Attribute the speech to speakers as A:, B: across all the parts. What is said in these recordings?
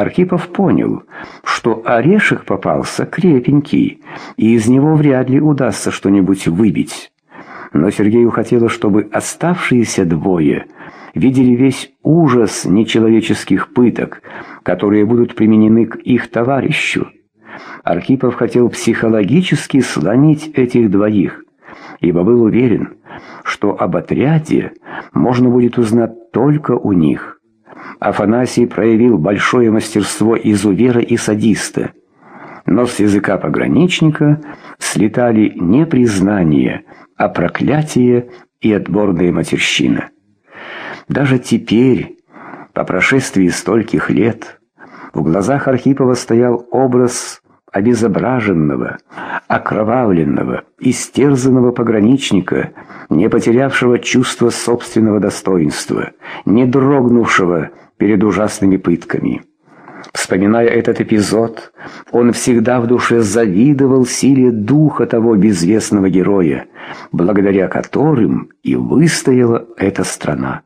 A: Архипов понял, что орешек попался крепенький, и из него вряд ли удастся что-нибудь выбить. Но Сергею хотелось, чтобы оставшиеся двое видели весь ужас нечеловеческих пыток, которые будут применены к их товарищу. Архипов хотел психологически сломить этих двоих, ибо был уверен, что об отряде можно будет узнать только у них. Афанасий проявил большое мастерство изувера и садиста, но с языка пограничника слетали не признание, а проклятие и отборная матерщина. Даже теперь, по прошествии стольких лет, в глазах Архипова стоял образ обезображенного, окровавленного, истерзанного пограничника, не потерявшего чувства собственного достоинства, не дрогнувшего перед ужасными пытками. Вспоминая этот эпизод, он всегда в душе завидовал силе духа того безвестного героя, благодаря которым и выстояла эта страна.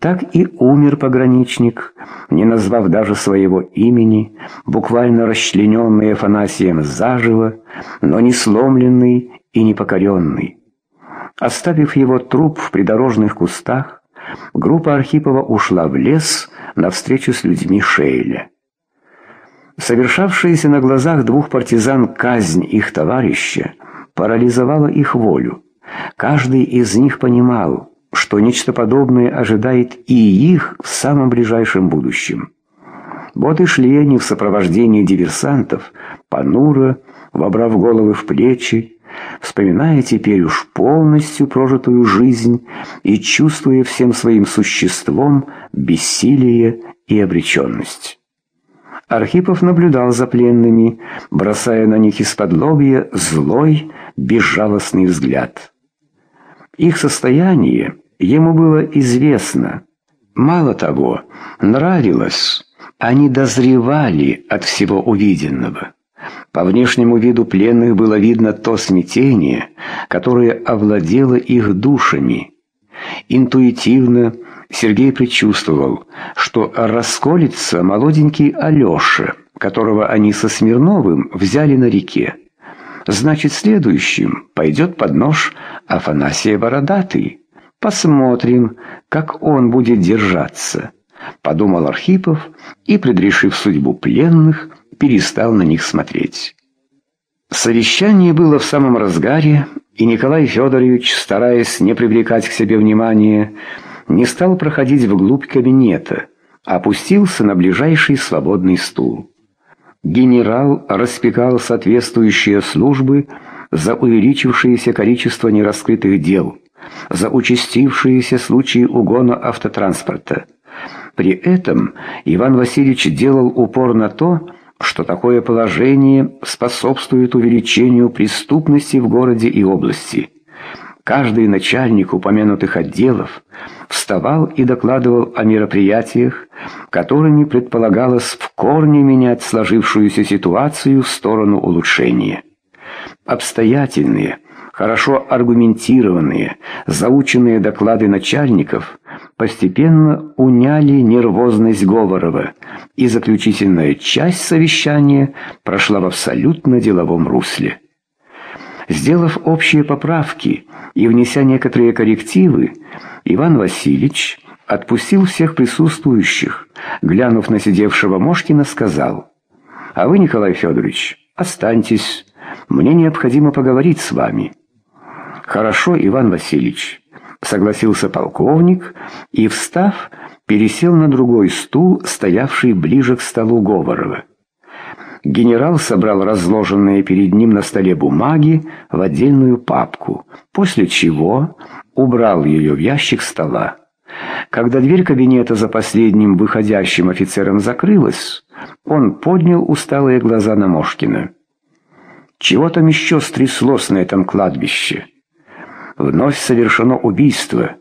A: Так и умер пограничник, не назвав даже своего имени, буквально расчлененный Афанасием заживо, но не сломленный и не покоренный. Оставив его труп в придорожных кустах, группа Архипова ушла в лес навстречу с людьми Шейля. Совершавшаяся на глазах двух партизан казнь их товарища парализовала их волю. Каждый из них понимал, что нечто подобное ожидает и их в самом ближайшем будущем. Вот и шли они в сопровождении диверсантов, понуро, вобрав головы в плечи, вспоминая теперь уж полностью прожитую жизнь и чувствуя всем своим существом бессилие и обреченность. Архипов наблюдал за пленными, бросая на них из-под лобья злой, безжалостный взгляд. Их состояние ему было известно. Мало того, нравилось, они дозревали от всего увиденного. По внешнему виду пленных было видно то смятение, которое овладело их душами. Интуитивно Сергей предчувствовал, что расколется молоденький Алеша, которого они со Смирновым взяли на реке. Значит, следующим пойдет под нож Афанасия Бородатый. Посмотрим, как он будет держаться, подумал Архипов и, предрешив судьбу пленных, перестал на них смотреть. Совещание было в самом разгаре, и Николай Федорович, стараясь не привлекать к себе внимания, не стал проходить вглубь кабинета, а опустился на ближайший свободный стул. Генерал распекал соответствующие службы за увеличившееся количество нераскрытых дел, за участившиеся случаи угона автотранспорта. При этом Иван Васильевич делал упор на то, что такое положение способствует увеличению преступности в городе и области. Каждый начальник упомянутых отделов вставал и докладывал о мероприятиях, которыми предполагалось в корне менять сложившуюся ситуацию в сторону улучшения. Обстоятельные, хорошо аргументированные, заученные доклады начальников постепенно уняли нервозность Говорова, и заключительная часть совещания прошла в абсолютно деловом русле. Сделав общие поправки и внеся некоторые коррективы, Иван Васильевич отпустил всех присутствующих, глянув на сидевшего Мошкина, сказал, «А вы, Николай Федорович, останьтесь, мне необходимо поговорить с вами». «Хорошо, Иван Васильевич» согласился полковник и, встав, пересел на другой стул, стоявший ближе к столу Говорова. Генерал собрал разложенные перед ним на столе бумаги в отдельную папку, после чего убрал ее в ящик стола. Когда дверь кабинета за последним выходящим офицером закрылась, он поднял усталые глаза на Мошкина. «Чего там еще стряслось на этом кладбище?» вновь совершено убийство,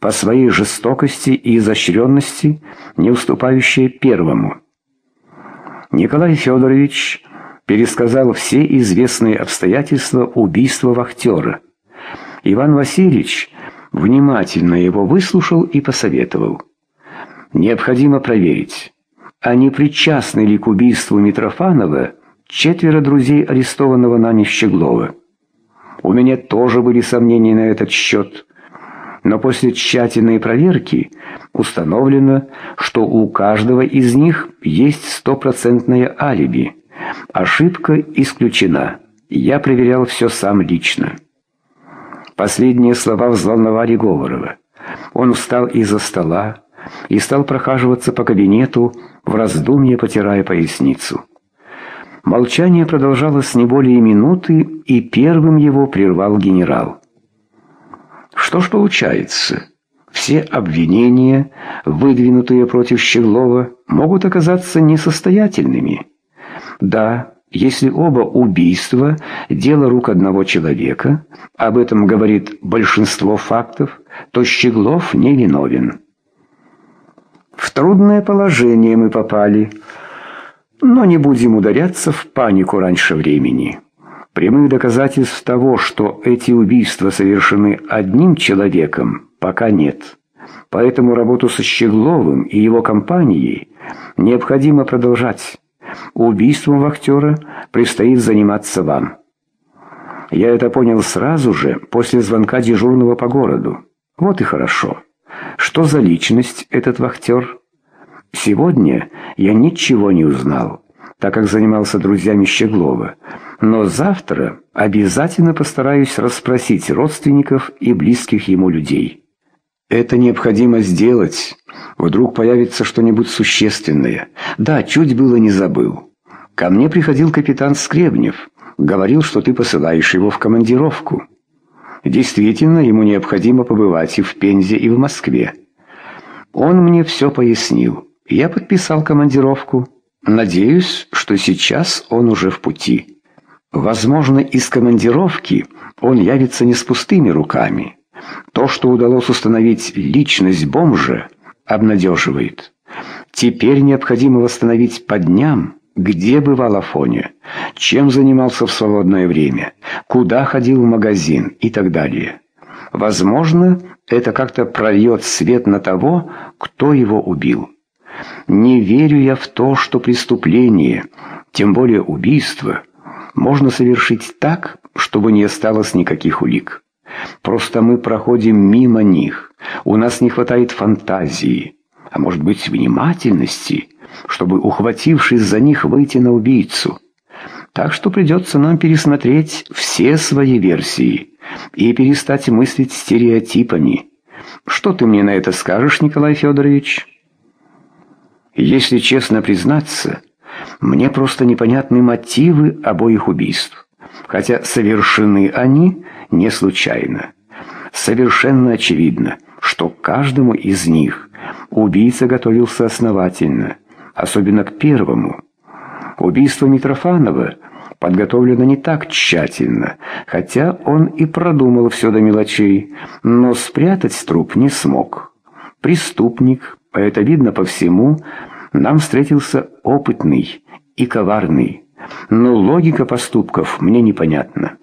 A: по своей жестокости и изощренности, не уступающее первому. Николай Федорович пересказал все известные обстоятельства убийства вахтера. Иван Васильевич внимательно его выслушал и посоветовал. Необходимо проверить, а не причастны ли к убийству Митрофанова четверо друзей арестованного нами Щеглова. У меня тоже были сомнения на этот счет, но после тщательной проверки установлено, что у каждого из них есть стопроцентное алиби. Ошибка исключена. Я проверял все сам лично. Последние слова взволновали Говорова. Он встал из-за стола и стал прохаживаться по кабинету, в раздумье потирая поясницу. Молчание продолжалось не более минуты, и первым его прервал генерал. Что ж получается? Все обвинения, выдвинутые против Щеглова, могут оказаться несостоятельными. Да, если оба убийства – дело рук одного человека, об этом говорит большинство фактов, то Щеглов не виновен. В трудное положение мы попали, но не будем ударяться в панику раньше времени. Прямых доказательств того, что эти убийства совершены одним человеком, пока нет. Поэтому работу со Щегловым и его компанией необходимо продолжать. Убийством вахтера предстоит заниматься вам. Я это понял сразу же, после звонка дежурного по городу. Вот и хорошо. Что за личность этот вахтер? Сегодня я ничего не узнал, так как занимался друзьями Щеглова. Но завтра обязательно постараюсь расспросить родственников и близких ему людей. Это необходимо сделать. Вдруг появится что-нибудь существенное. Да, чуть было не забыл. Ко мне приходил капитан Скребнев. Говорил, что ты посылаешь его в командировку. Действительно, ему необходимо побывать и в Пензе, и в Москве. Он мне все пояснил. Я подписал командировку. Надеюсь, что сейчас он уже в пути. Возможно, из командировки он явится не с пустыми руками. То, что удалось установить личность бомжа, обнадеживает. Теперь необходимо восстановить по дням, где бывал Афоня, чем занимался в свободное время, куда ходил в магазин и так далее. Возможно, это как-то прольет свет на того, кто его убил. Не верю я в то, что преступление, тем более убийство, можно совершить так, чтобы не осталось никаких улик. Просто мы проходим мимо них. У нас не хватает фантазии, а может быть внимательности, чтобы, ухватившись за них, выйти на убийцу. Так что придется нам пересмотреть все свои версии и перестать мыслить стереотипами. Что ты мне на это скажешь, Николай Федорович? Если честно признаться, мне просто непонятны мотивы обоих убийств, хотя совершены они не случайно. Совершенно очевидно, что каждому из них убийца готовился основательно, особенно к первому. Убийство Митрофанова подготовлено не так тщательно, хотя он и продумал все до мелочей, но спрятать труп не смог. Преступник, а это видно по всему, нам встретился опытный и коварный, но логика поступков мне непонятна.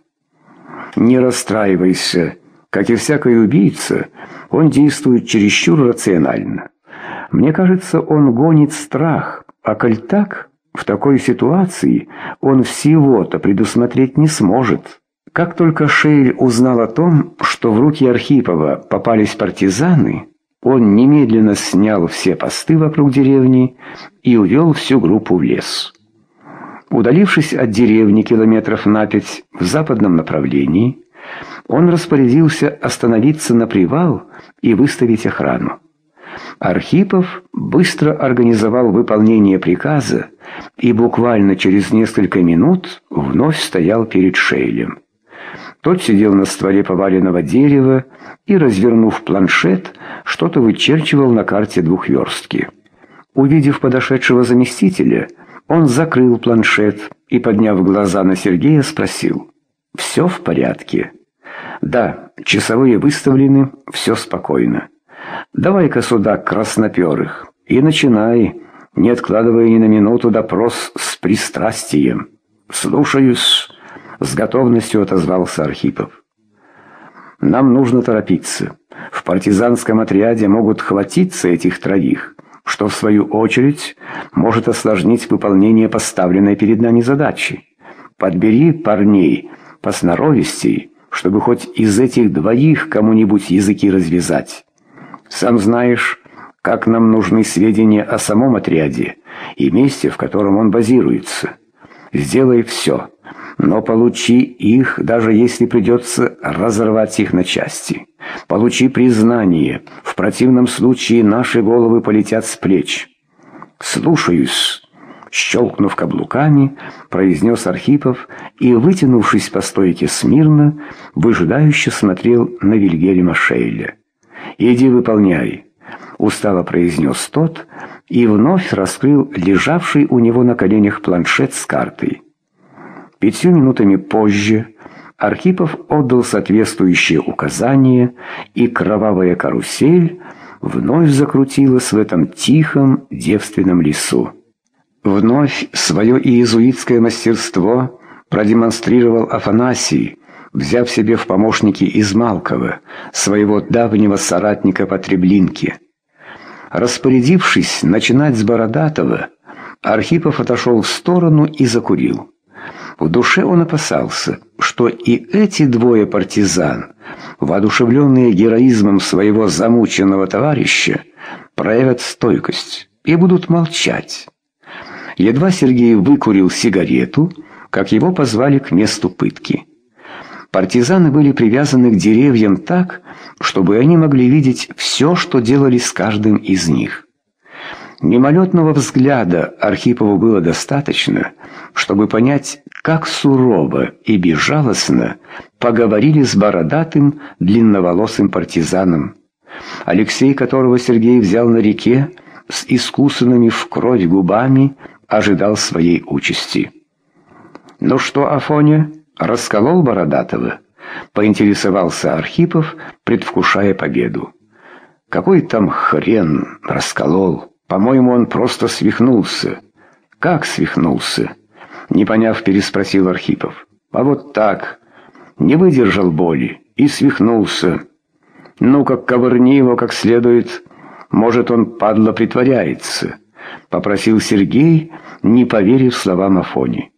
A: Не расстраивайся. Как и всякий убийца, он действует чересчур рационально. Мне кажется, он гонит страх, а коль так, в такой ситуации он всего-то предусмотреть не сможет. Как только Шейль узнал о том, что в руки Архипова попались партизаны, он немедленно снял все посты вокруг деревни и увел всю группу в лес. Удалившись от деревни километров на пять в западном направлении, он распорядился остановиться на привал и выставить охрану. Архипов быстро организовал выполнение приказа и буквально через несколько минут вновь стоял перед Шейлем. Тот сидел на стволе поваленного дерева и, развернув планшет, что-то вычерчивал на карте двухверстки. Увидев подошедшего заместителя, он закрыл планшет и, подняв глаза на Сергея, спросил. «Все в порядке?» «Да, часовые выставлены, все спокойно. Давай-ка сюда красноперых и начинай, не откладывая ни на минуту допрос с пристрастием». «Слушаюсь», — с готовностью отозвался Архипов. «Нам нужно торопиться. В партизанском отряде могут хватиться этих троих, что в свою очередь может осложнить выполнение поставленной перед нами задачи. Подбери парней посноровистей, чтобы хоть из этих двоих кому-нибудь языки развязать. Сам знаешь, как нам нужны сведения о самом отряде и месте, в котором он базируется. Сделай все, но получи их, даже если придется разорвать их на части. Получи признание, в противном случае наши головы полетят с плеч. Слушаюсь. Щелкнув каблуками, произнес Архипов и, вытянувшись по стойке смирно, выжидающе смотрел на Вильгельма Шейля. «Иди выполняй», — устало произнес тот и вновь раскрыл лежавший у него на коленях планшет с картой. Пятью минутами позже Архипов отдал соответствующие указания, и кровавая карусель вновь закрутилась в этом тихом девственном лесу. Вновь свое иезуитское мастерство продемонстрировал Афанасий, взяв себе в помощники Измалкова, своего давнего соратника по Треблинке. Распорядившись начинать с Бородатого, Архипов отошел в сторону и закурил. В душе он опасался, что и эти двое партизан, воодушевленные героизмом своего замученного товарища, проявят стойкость и будут молчать. Едва Сергей выкурил сигарету, как его позвали к месту пытки. Партизаны были привязаны к деревьям так, чтобы они могли видеть все, что делали с каждым из них. Мимолетного взгляда Архипову было достаточно, чтобы понять, как сурово и безжалостно поговорили с бородатым длинноволосым партизаном. Алексей, которого Сергей взял на реке, с искусанными в кровь губами, ожидал своей участи. «Ну что, Афоня, расколол Бородатого?» — поинтересовался Архипов, предвкушая победу. «Какой там хрен расколол? По-моему, он просто свихнулся». «Как свихнулся?» — не поняв, переспросил Архипов. «А вот так. Не выдержал боли и свихнулся. Ну, как ковырни его как следует. Может, он, падла, притворяется». — попросил Сергей, не поверив словам Афони.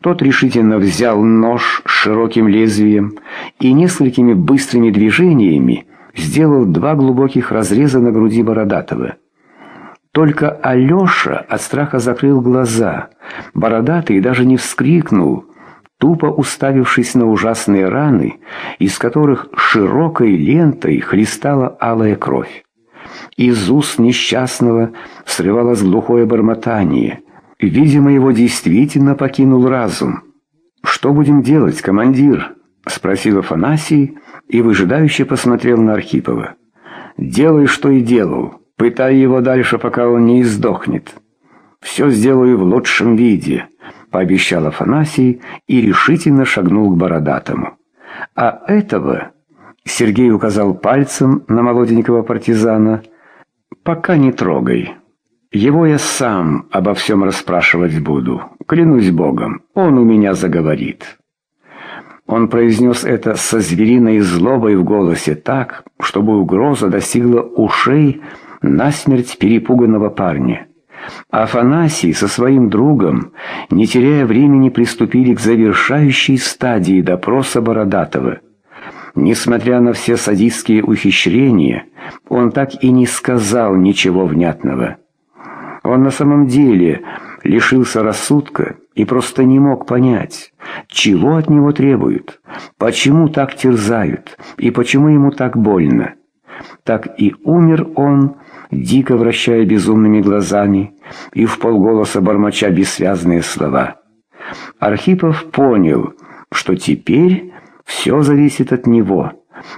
A: Тот решительно взял нож с широким лезвием и несколькими быстрыми движениями сделал два глубоких разреза на груди Бородатого. Только Алеша от страха закрыл глаза. Бородатый даже не вскрикнул, тупо уставившись на ужасные раны, из которых широкой лентой хлестала алая кровь. Из уст несчастного срывалось глухое бормотание. Видимо, его действительно покинул разум. «Что будем делать, командир?» — спросил Афанасий и выжидающе посмотрел на Архипова. «Делай, что и делал. Пытай его дальше, пока он не издохнет. Все сделаю в лучшем виде», — пообещал Афанасий и решительно шагнул к Бородатому. «А этого...» — Сергей указал пальцем на молоденького партизана — «Пока не трогай. Его я сам обо всем расспрашивать буду. Клянусь Богом, он у меня заговорит». Он произнес это со звериной злобой в голосе так, чтобы угроза достигла ушей насмерть перепуганного парня. Афанасий со своим другом, не теряя времени, приступили к завершающей стадии допроса Бородатого – Несмотря на все садистские ухищрения, он так и не сказал ничего внятного. Он на самом деле лишился рассудка и просто не мог понять, чего от него требуют, почему так терзают и почему ему так больно. Так и умер он, дико вращая безумными глазами и в полголоса бормоча бессвязные слова. Архипов понял, что теперь все зависит от него,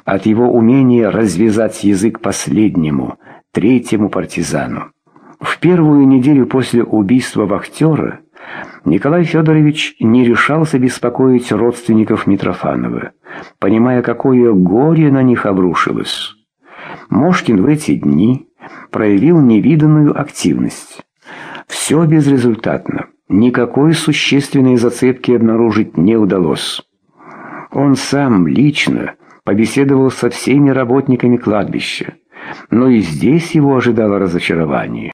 A: от его умения развязать язык последнему, третьему партизану. В первую неделю после убийства вахтера Николай Федорович не решался беспокоить родственников Митрофанова, понимая, какое горе на них обрушилось. Мошкин в эти дни проявил невиданную активность. Все безрезультатно, никакой существенной зацепки обнаружить не удалось. Он сам лично побеседовал со всеми работниками кладбища, но и здесь его ожидало разочарование.